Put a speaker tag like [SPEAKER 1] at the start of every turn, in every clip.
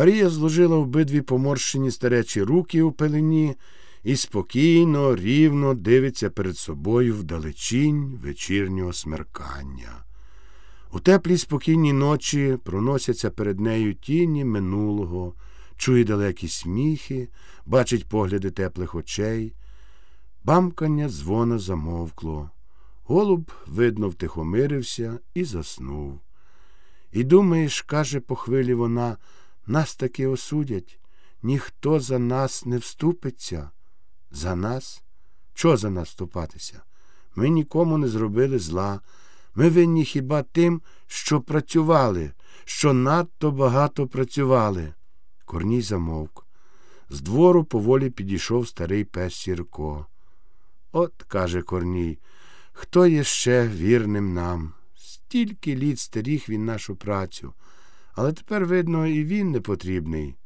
[SPEAKER 1] Марія зложила обидві поморщені старечі руки у пелені і спокійно, рівно дивиться перед собою вдалечінь вечірнього смеркання. У теплій спокійній ночі проносяться перед нею тіні минулого, чує далекі сміхи, бачить погляди теплих очей. Бамкання дзвона замовкло. Голуб, видно, втихомирився і заснув. І думаєш, каже по хвилі вона, нас таки осудять, ніхто за нас не вступиться. За нас? Чого за нас вступатися? Ми нікому не зробили зла. Ми винні хіба тим, що працювали, що надто багато працювали. Корній замовк. З двору поволі підійшов старий пес Сірко. От, каже Корній, хто є ще вірним нам? Стільки літ стеріг він нашу працю, але тепер, видно, і він не потрібний.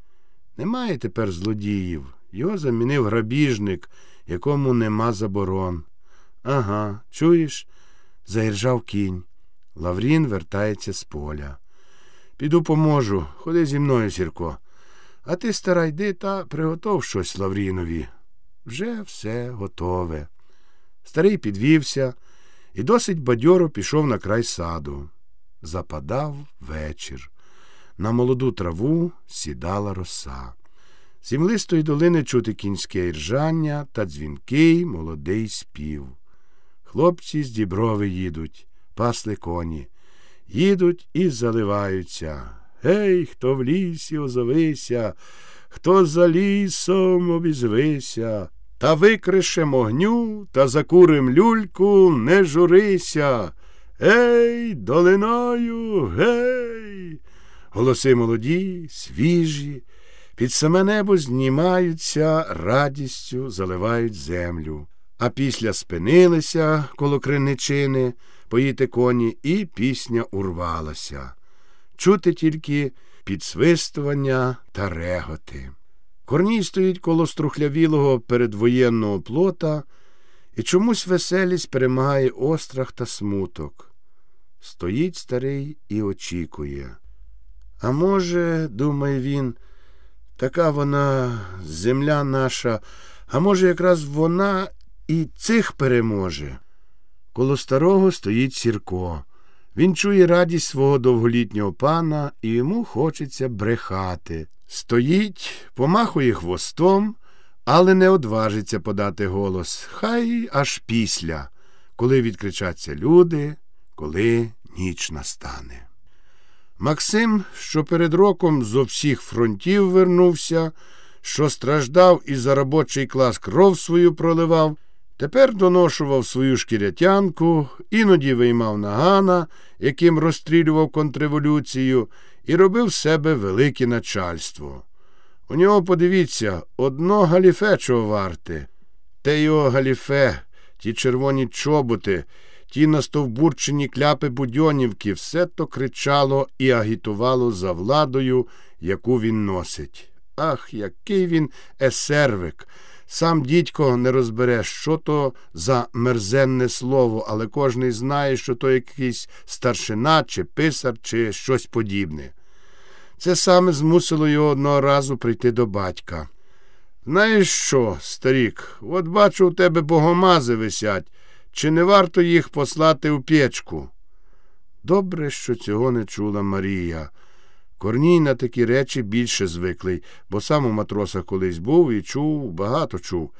[SPEAKER 1] Немає тепер злодіїв. Його замінив грабіжник, якому нема заборон. Ага, чуєш? заіржав кінь. Лаврін вертається з поля. Піду поможу, ходи зі мною, Сірко. А ти, стара, йди та приготов щось Лаврінові. Вже все готове. Старий підвівся і досить бадьоро пішов на край саду. Западав вечір. На молоду траву сідала роса. З імлистої долини чути кінське іржання та дзвінкий молодий спів. Хлопці з діброви їдуть, пасли коні, їдуть і заливаються. Гей, хто в лісі озовися, хто за лісом обізвися, та викришем огню та закурим люльку, не журися. Гей, долиною, гей. Голоси молоді, свіжі, під саме небо знімаються, радістю заливають землю. А після спинилися коло криничини, поїти коні, і пісня урвалася. Чути тільки підсвистування та реготи. Корній стоїть коло струхлявілого передвоєнного плота, і чомусь веселість перемагає острах та смуток. Стоїть старий і очікує. А може, думає він, така вона земля наша, а може, якраз вона і цих переможе. Коло старого стоїть Сірко. Він чує радість свого довголітнього пана і йому хочеться брехати. Стоїть, помахує хвостом, але не одважиться подати голос. Хай аж після, коли відкричаться люди, коли ніч настане. Максим, що перед роком зо всіх фронтів вернувся, що страждав і за робочий клас кров свою проливав, тепер доношував свою шкірятянку, іноді виймав нагана, яким розстрілював контрреволюцію, і робив себе велике начальство. У нього, подивіться, одно галіфе чого варте, те його галіфе, ті червоні чоботи, ті настовбурчені кляпи будьонівки, все то кричало і агітувало за владою, яку він носить. Ах, який він есервик! Сам дідько не розбере, що то за мерзенне слово, але кожний знає, що то якийсь старшина, чи писар, чи щось подібне. Це саме змусило його одного разу прийти до батька. Знаєш що, старік, от бачу, у тебе богомази висять, чи не варто їх послати у печку? Добре, що цього не чула Марія. Корній на такі речі більше звиклий, бо сам у матросах колись був і чув, багато чув.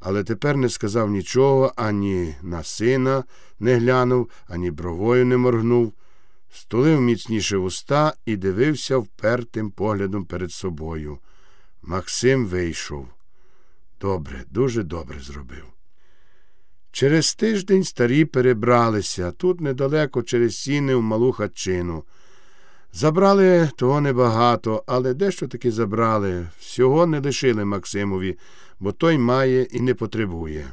[SPEAKER 1] Але тепер не сказав нічого, ані на сина не глянув, ані бровою не моргнув, стулив міцніше вуста і дивився впертим поглядом перед собою. Максим вийшов. Добре, дуже добре зробив. Через тиждень старі перебралися тут недалеко через сіни в малу хатчину. Забрали того небагато, але дещо таки забрали. Всього не лишили Максимові, бо той має і не потребує.